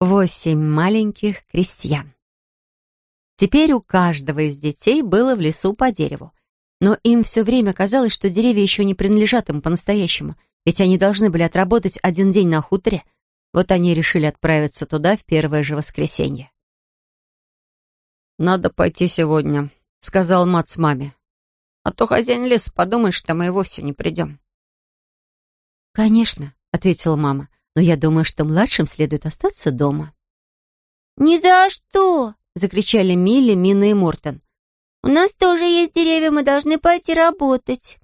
Восемь маленьких крестьян. Теперь у каждого из детей было в лесу по дереву. Но им все время казалось, что деревья еще не принадлежат им по-настоящему, ведь они должны были отработать один день на хуторе. Вот они решили отправиться туда в первое же воскресенье. «Надо пойти сегодня», — сказал Мац маме. «А то хозяин леса подумает, что мы и вовсе не придем». «Конечно», — ответила мама но я думаю, что младшим следует остаться дома». «Ни за что!» — закричали Милли, Мина и Мортон. «У нас тоже есть деревья, мы должны пойти работать».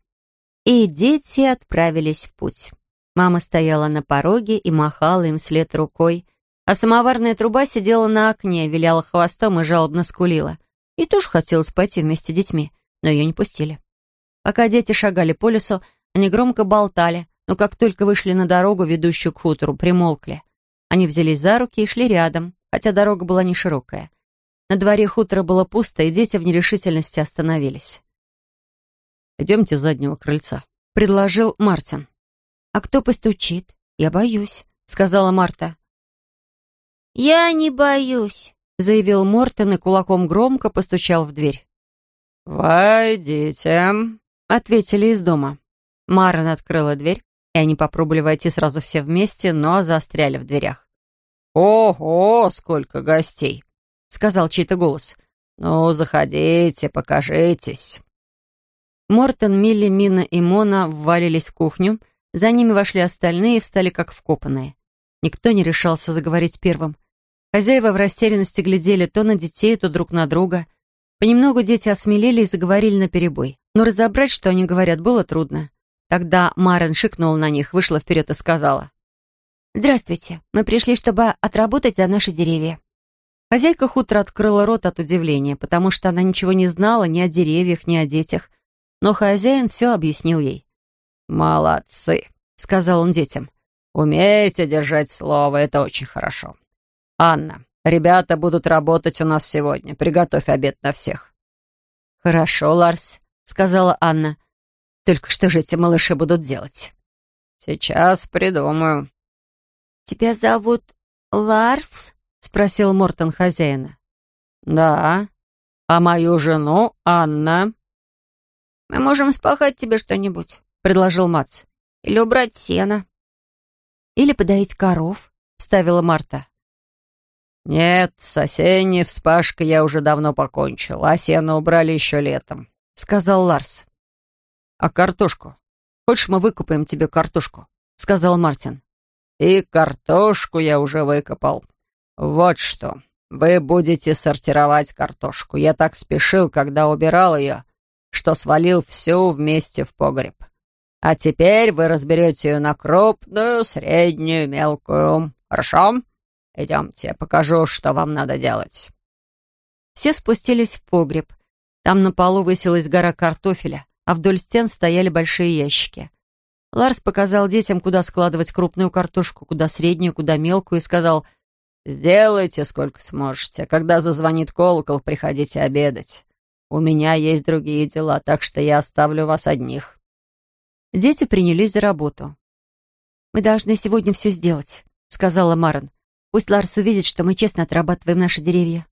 И дети отправились в путь. Мама стояла на пороге и махала им вслед рукой, а самоварная труба сидела на окне, виляла хвостом и жалобно скулила. И тоже хотелось пойти вместе с детьми, но ее не пустили. Пока дети шагали по лесу, они громко болтали, но как только вышли на дорогу, ведущую к хутору, примолкли. Они взялись за руки и шли рядом, хотя дорога была не широкая. На дворе хутора было пусто, и дети в нерешительности остановились. «Идемте с заднего крыльца», — предложил Мартин. «А кто постучит? Я боюсь», — сказала Марта. «Я не боюсь», — заявил Мортон и кулаком громко постучал в дверь. «Войдите», — ответили из дома. Марин открыла дверь, и они попробовали войти сразу все вместе, но застряли в дверях. «Ого, сколько гостей!» — сказал чей-то голос. «Ну, заходите, покажитесь». Мортон, Милли, Мина и Мона ввалились в кухню. За ними вошли остальные и встали как вкопанные. Никто не решался заговорить первым. Хозяева в растерянности глядели то на детей, то друг на друга. Понемногу дети осмелели и заговорили наперебой. Но разобрать, что они говорят, было трудно. Тогда Марен шикнула на них, вышла вперед и сказала. «Здравствуйте. Мы пришли, чтобы отработать за наши деревья». Хозяйка хутора открыла рот от удивления, потому что она ничего не знала ни о деревьях, ни о детях. Но хозяин все объяснил ей. «Молодцы», — сказал он детям. «Умеете держать слово, это очень хорошо. Анна, ребята будут работать у нас сегодня. Приготовь обед на всех». «Хорошо, Ларс», — сказала Анна. Только что же эти малыши будут делать? Сейчас придумаю. Тебя зовут Ларс? Спросил Мортон хозяина. Да. А мою жену Анна. Мы можем спахать тебе что-нибудь, предложил Мац. Или убрать сено. Или подоить коров, ставила Марта. «Нет, с осенней вспашкой я уже давно покончил, а сено убрали еще летом», — сказал Ларс. «А картошку? Хочешь, мы выкупаем тебе картошку?» — сказал Мартин. «И картошку я уже выкопал. Вот что, вы будете сортировать картошку. Я так спешил, когда убирал ее, что свалил всю вместе в погреб. А теперь вы разберете ее на крупную, среднюю, мелкую. Хорошо? Идемте, покажу, что вам надо делать». Все спустились в погреб. Там на полу высилась гора картофеля а вдоль стен стояли большие ящики. Ларс показал детям, куда складывать крупную картошку, куда среднюю, куда мелкую, и сказал, «Сделайте, сколько сможете. Когда зазвонит колокол, приходите обедать. У меня есть другие дела, так что я оставлю вас одних». Дети принялись за работу. «Мы должны сегодня все сделать», — сказала Марен. «Пусть Ларс увидит, что мы честно отрабатываем наши деревья».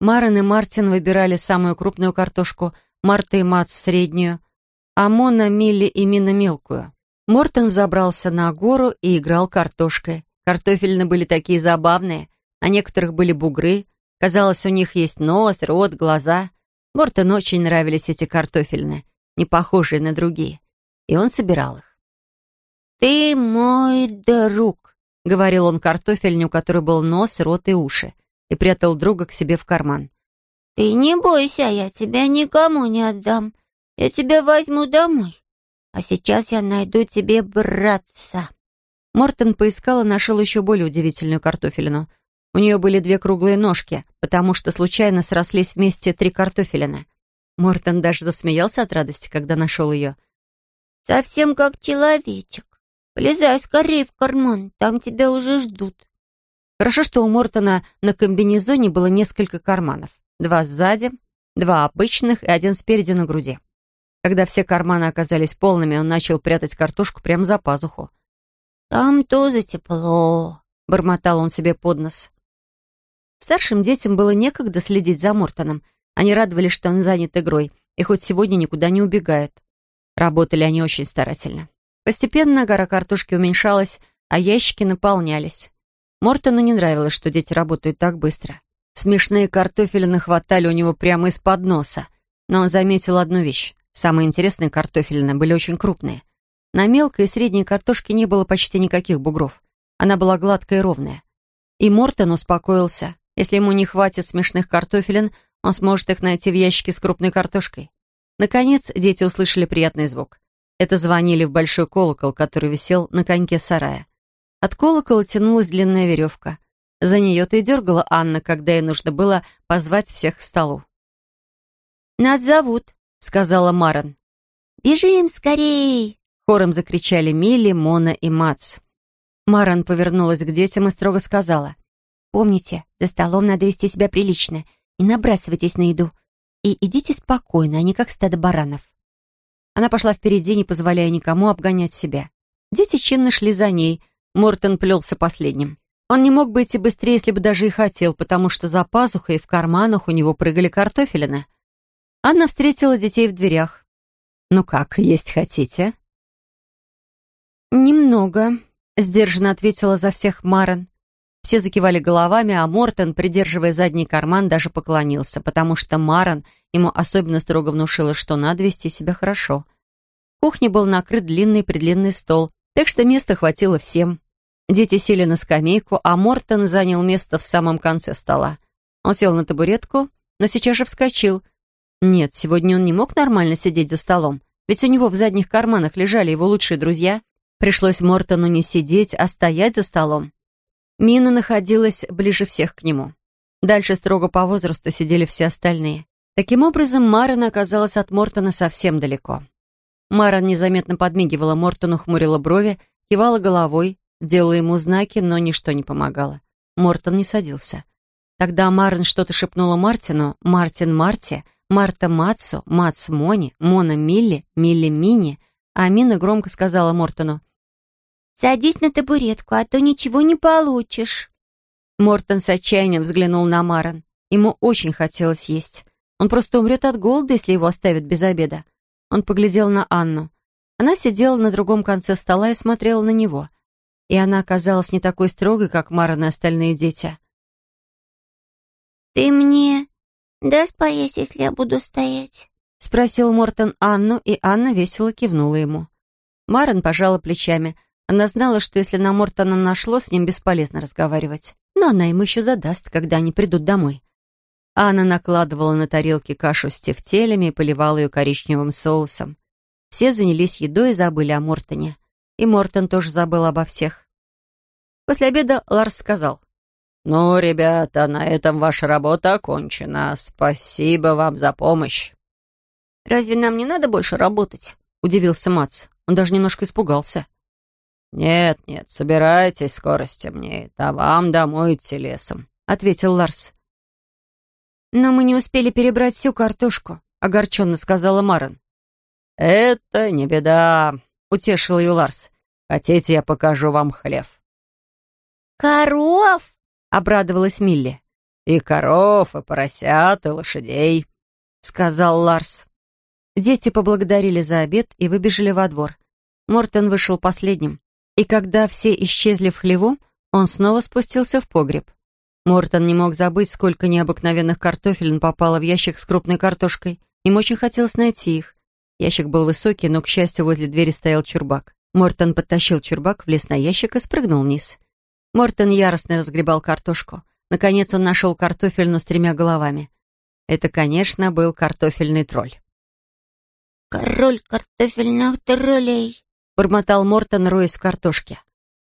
Марен и Мартин выбирали самую крупную картошку, Марта и Мац среднюю, а Мона, Милли и Мина мелкую. Мортон взобрался на гору и играл картошкой. Картофельные были такие забавные, на некоторых были бугры. Казалось, у них есть нос, рот, глаза. Мортон очень нравились эти картофельные, не похожие на другие. И он собирал их. «Ты мой друг», — говорил он картофельню, у которой был нос, рот и уши, и прятал друга к себе в карман. «Ты не бойся, я тебя никому не отдам. Я тебя возьму домой. А сейчас я найду тебе братца». Мортон поискал и нашел еще более удивительную картофелину. У нее были две круглые ножки, потому что случайно срослись вместе три картофелины. Мортон даже засмеялся от радости, когда нашел ее. «Совсем как человечек. Полезай скорее в карман, там тебя уже ждут». Хорошо, что у Мортона на комбинезоне было несколько карманов. Два сзади, два обычных и один спереди на груди. Когда все карманы оказались полными, он начал прятать картошку прямо за пазуху. «Там тоже тепло», — бормотал он себе под нос. Старшим детям было некогда следить за Мортоном. Они радовались, что он занят игрой, и хоть сегодня никуда не убегает. Работали они очень старательно. Постепенно гора картошки уменьшалась, а ящики наполнялись. Мортону не нравилось, что дети работают так быстро. Смешные картофелины хватали у него прямо из-под носа. Но он заметил одну вещь. Самые интересные картофелины были очень крупные. На мелкой и средней картошке не было почти никаких бугров. Она была гладкая и ровная. И Мортон успокоился. Если ему не хватит смешных картофелин, он сможет их найти в ящике с крупной картошкой. Наконец, дети услышали приятный звук. Это звонили в большой колокол, который висел на коньке сарая. От колокола тянулась длинная веревка. За нее-то и дергала Анна, когда ей нужно было позвать всех к столу. «Нас зовут», — сказала Маран. «Бежим скорей!» — хором закричали Милли, Мона и Мац. Маран повернулась к детям и строго сказала. Помните, за столом надо вести себя прилично. Не набрасывайтесь на еду. И идите спокойно, а не как стадо баранов. Она пошла впереди, не позволяя никому обгонять себя. Дети чинно шли за ней. Мортон плелся последним. Он не мог бы идти быстрее, если бы даже и хотел, потому что за пазухой и в карманах у него прыгали картофелины. Анна встретила детей в дверях. «Ну как, есть хотите?» «Немного», — сдержанно ответила за всех Марен. Все закивали головами, а Мортон, придерживая задний карман, даже поклонился, потому что Маран ему особенно строго внушила, что надо вести себя хорошо. В кухне был накрыт длинный-предлинный стол, так что места хватило всем. Дети сели на скамейку, а Мортон занял место в самом конце стола. Он сел на табуретку, но сейчас же вскочил. Нет, сегодня он не мог нормально сидеть за столом, ведь у него в задних карманах лежали его лучшие друзья. Пришлось Мортону не сидеть, а стоять за столом. Мина находилась ближе всех к нему. Дальше строго по возрасту сидели все остальные. Таким образом, Марин оказалась от Мортона совсем далеко. Марин незаметно подмигивала Мортону, хмурила брови, кивала головой, делала ему знаки, но ничто не помогало. Мортон не садился. Тогда Марин что-то шепнула Мартину, Мартин Марти, Марта Матсу, Матс Мони, Мона Милли, Милли Мини, а Мина громко сказала Мортону Садись на табуретку, а то ничего не получишь». Мортон с отчаянием взглянул на Маран. Ему очень хотелось есть. Он просто умрет от голода, если его оставят без обеда. Он поглядел на Анну. Она сидела на другом конце стола и смотрела на него. И она оказалась не такой строгой, как Маран и остальные дети. «Ты мне даст поесть, если я буду стоять?» — спросил Мортон Анну, и Анна весело кивнула ему. Маран пожала плечами, она знала, что если на Мортона нашло, с ним бесполезно разговаривать. Но она ему еще задаст, когда они придут домой. Анна накладывала на тарелки кашу с тефтелями и поливала ее коричневым соусом. Все занялись едой и забыли о Мортоне. И Мортон тоже забыл обо всех. После обеда Ларс сказал. «Ну, ребята, на этом ваша работа окончена. Спасибо вам за помощь». «Разве нам не надо больше работать?» — удивился Мац. Он даже немножко испугался. «Нет, нет, собирайтесь, скоро стемнеет, а вам домой идти лесом», — ответил Ларс. «Но мы не успели перебрать всю картошку», — огорченно сказала Марен. «Это не беда», — утешил ее Ларс. «Хотите, я покажу вам хлев?» «Коров?» — обрадовалась Милли. «И коров, и поросят, и лошадей», — сказал Ларс. Дети поблагодарили за обед и выбежали во двор. Мортен вышел последним. И когда все исчезли в хлеву, он снова спустился в погреб. Мортон не мог забыть, сколько необыкновенных картофелин попало в ящик с крупной картошкой. Им очень хотелось найти их. Ящик был высокий, но, к счастью, возле двери стоял чурбак. Мортон подтащил чурбак, влез на ящик и спрыгнул вниз. Мортон яростно разгребал картошку. Наконец он нашел картофельну с тремя головами. Это, конечно, был картофельный тролль. «Король картофельных троллей», бормотал Мортон, роясь в картошке.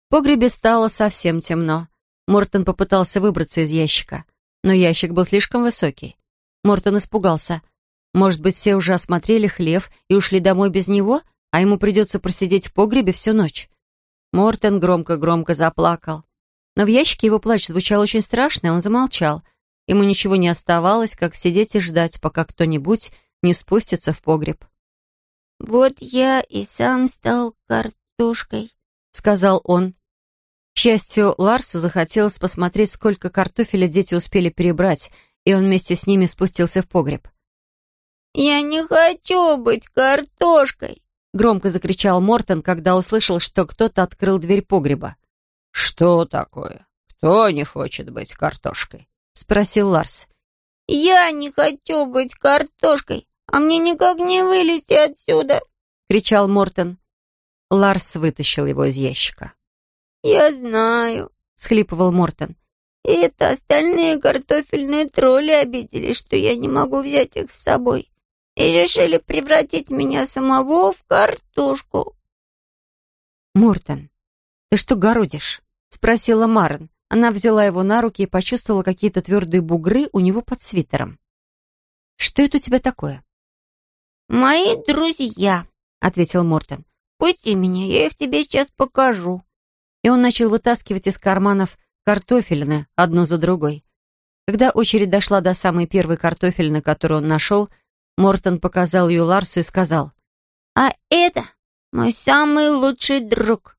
В погребе стало совсем темно. Мортон попытался выбраться из ящика, но ящик был слишком высокий. Мортон испугался. Может быть, все уже осмотрели хлев и ушли домой без него, а ему придется просидеть в погребе всю ночь. Мортон громко-громко заплакал. Но в ящике его плач звучал очень страшно, и он замолчал. Ему ничего не оставалось, как сидеть и ждать, пока кто-нибудь не спустится в погреб. «Вот я и сам стал картошкой», — сказал он. К счастью, Ларсу захотелось посмотреть, сколько картофеля дети успели перебрать, и он вместе с ними спустился в погреб. «Я не хочу быть картошкой!» Громко закричал Мортон, когда услышал, что кто-то открыл дверь погреба. «Что такое? Кто не хочет быть картошкой?» Спросил Ларс. «Я не хочу быть картошкой, а мне никак не вылезти отсюда!» Кричал Мортон. Ларс вытащил его из ящика. «Я знаю», — схлипывал Мортон. «И это остальные картофельные тролли обиделись, что я не могу взять их с собой, и решили превратить меня самого в картошку». «Мортон, ты что городишь?» — спросила Марен. Она взяла его на руки и почувствовала какие-то твердые бугры у него под свитером. «Что это у тебя такое?» «Мои друзья», — ответил Мортон. «Пусти меня, я их тебе сейчас покажу» и он начал вытаскивать из карманов картофелины одну за другой. Когда очередь дошла до самой первой картофелины, которую он нашел, Мортон показал ее Ларсу и сказал, «А это мой самый лучший друг».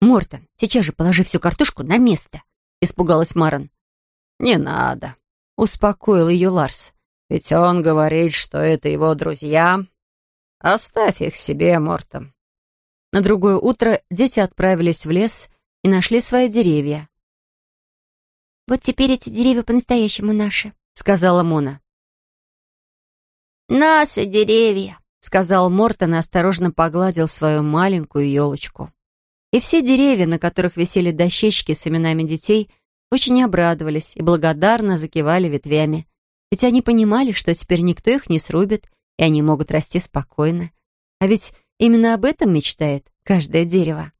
«Мортон, сейчас же положи всю картошку на место», — испугалась Марон. «Не надо», — успокоил ее Ларс. «Ведь он говорит, что это его друзья. Оставь их себе, Мортон. На другое утро дети отправились в лес и нашли свои деревья. «Вот теперь эти деревья по-настоящему наши», — сказала Мона. «Наши деревья», — сказал Мортон и осторожно погладил свою маленькую елочку. И все деревья, на которых висели дощечки с именами детей, очень обрадовались и благодарно закивали ветвями. Ведь они понимали, что теперь никто их не срубит, и они могут расти спокойно. А ведь Именно об этом мечтает каждое дерево.